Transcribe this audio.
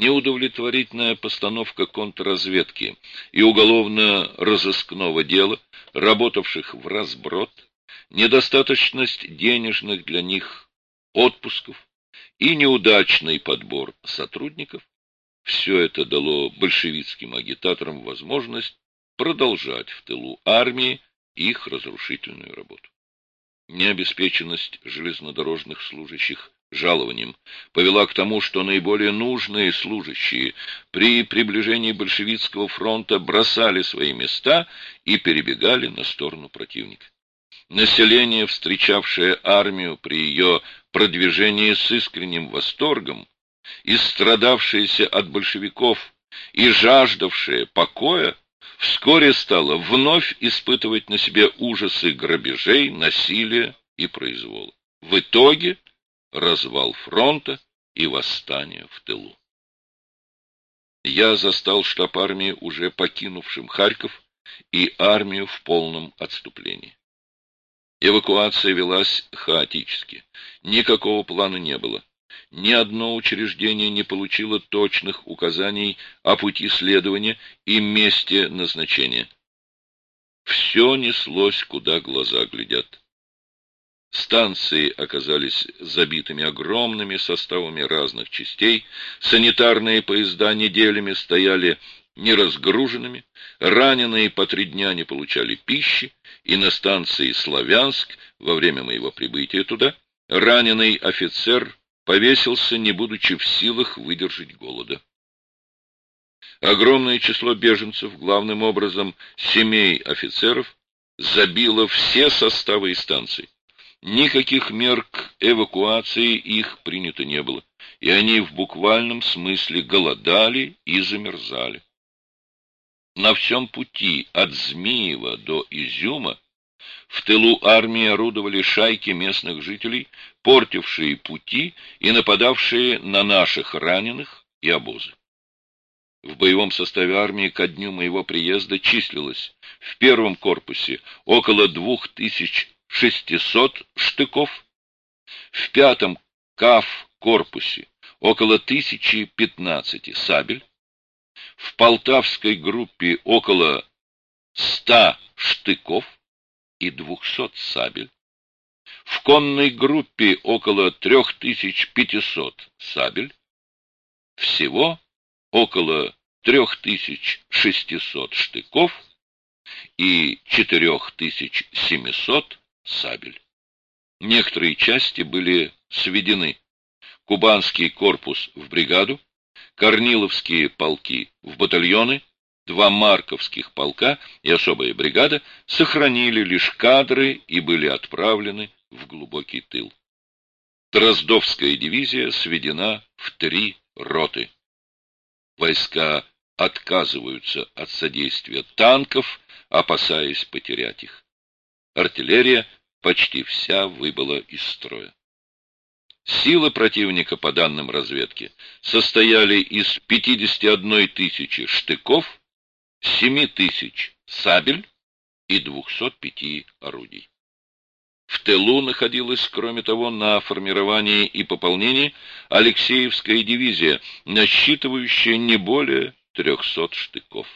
неудовлетворительная постановка контрразведки и уголовно-розыскного дела, работавших в разброд, недостаточность денежных для них отпусков и неудачный подбор сотрудников, все это дало большевистским агитаторам возможность продолжать в тылу армии их разрушительную работу. Необеспеченность железнодорожных служащих жалованием повела к тому, что наиболее нужные служащие при приближении большевистского фронта бросали свои места и перебегали на сторону противника. Население, встречавшее армию при ее продвижении с искренним восторгом, и страдавшееся от большевиков и жаждавшее покоя, вскоре стало вновь испытывать на себе ужасы грабежей, насилия и произвола. В итоге развал фронта и восстание в тылу. Я застал штаб армии уже покинувшим Харьков и армию в полном отступлении. Эвакуация велась хаотически. Никакого плана не было. Ни одно учреждение не получило точных указаний о пути следования и месте назначения. Все неслось, куда глаза глядят. Станции оказались забитыми огромными составами разных частей, санитарные поезда неделями стояли неразгруженными, раненые по три дня не получали пищи, и на станции Славянск во время моего прибытия туда раненый офицер повесился, не будучи в силах выдержать голода. Огромное число беженцев, главным образом семей офицеров, забило все составы и станций. Никаких мер к эвакуации их принято не было, и они в буквальном смысле голодали и замерзали. На всем пути от Змиева до Изюма в тылу армии орудовали шайки местных жителей, портившие пути и нападавшие на наших раненых и обозы. В боевом составе армии ко дню моего приезда числилось в первом корпусе около 2600 штыков, в пятом КАФ корпусе около 1015 сабель, в полтавской группе около 100 штыков и 200 сабель, в конной группе около 3500 сабель, всего около 3600 штыков и 4700 сабель. Некоторые части были сведены. Кубанский корпус в бригаду, Корниловские полки в батальоны, два марковских полка и особая бригада сохранили лишь кадры и были отправлены в глубокий тыл. Дроздовская дивизия сведена в три роты. Войска отказываются от содействия танков, опасаясь потерять их. Артиллерия почти вся выбыла из строя. Силы противника, по данным разведки, состояли из 51 тысячи штыков, 7 тысяч сабель и 205 орудий. В тылу находилась, кроме того, на формировании и пополнении Алексеевская дивизия, насчитывающая не более 300 штыков.